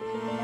Yeah.